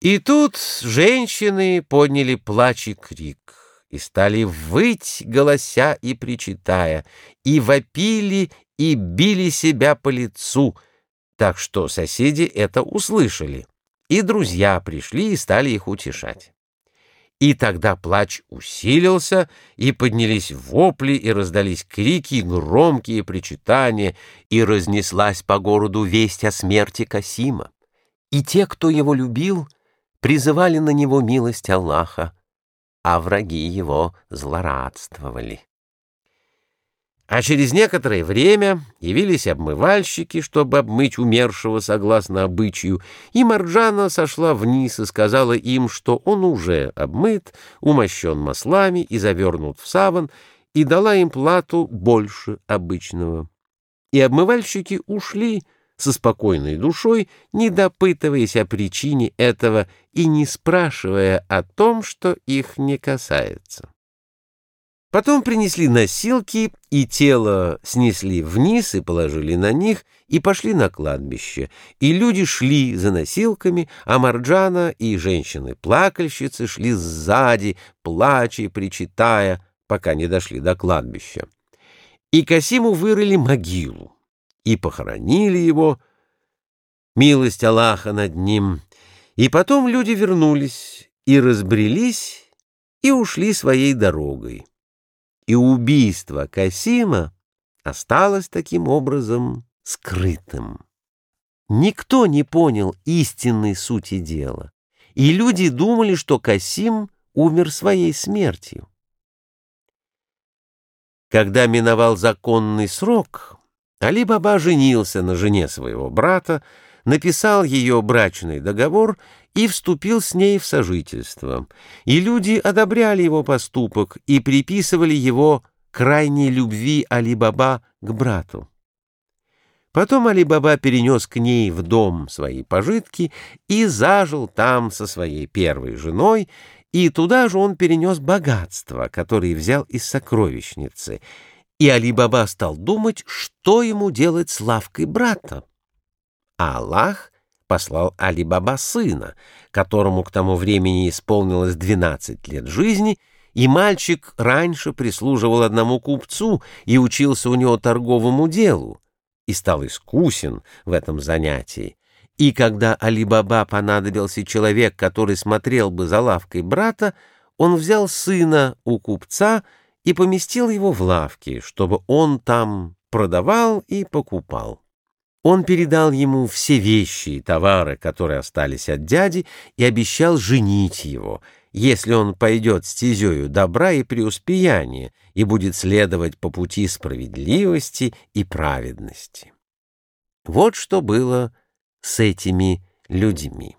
И тут женщины подняли плач и крик, и стали выть, голося и причитая, и вопили, и били себя по лицу, так что соседи это услышали, и друзья пришли и стали их утешать. И тогда плач усилился, и поднялись вопли, и раздались крики, громкие причитания, и разнеслась по городу весть о смерти Касима. И те, кто его любил, — призывали на него милость Аллаха, а враги его злорадствовали. А через некоторое время явились обмывальщики, чтобы обмыть умершего согласно обычаю, и Марджана сошла вниз и сказала им, что он уже обмыт, умощен маслами и завернут в саван, и дала им плату больше обычного. И обмывальщики ушли, со спокойной душой, не допытываясь о причине этого и не спрашивая о том, что их не касается. Потом принесли носилки, и тело снесли вниз и положили на них, и пошли на кладбище. И люди шли за носилками, а Марджана и женщины-плакальщицы шли сзади, плача и причитая, пока не дошли до кладбища. И Касиму вырыли могилу и похоронили его, милость Аллаха над ним, и потом люди вернулись и разбрелись и ушли своей дорогой. И убийство Касима осталось таким образом скрытым. Никто не понял истинной сути дела, и люди думали, что Касим умер своей смертью. Когда миновал законный срок, Али-Баба женился на жене своего брата, написал ее брачный договор и вступил с ней в сожительство. И люди одобряли его поступок и приписывали его крайней любви Али-Баба к брату. Потом Али-Баба перенес к ней в дом свои пожитки и зажил там со своей первой женой, и туда же он перенес богатство, которое взял из сокровищницы — и Али-Баба стал думать, что ему делать с лавкой брата. А Аллах послал Али-Баба сына, которому к тому времени исполнилось 12 лет жизни, и мальчик раньше прислуживал одному купцу и учился у него торговому делу, и стал искусен в этом занятии. И когда Али-Баба понадобился человек, который смотрел бы за лавкой брата, он взял сына у купца — и поместил его в лавке, чтобы он там продавал и покупал. Он передал ему все вещи и товары, которые остались от дяди, и обещал женить его, если он пойдет стезею добра и преуспеяния и будет следовать по пути справедливости и праведности. Вот что было с этими людьми.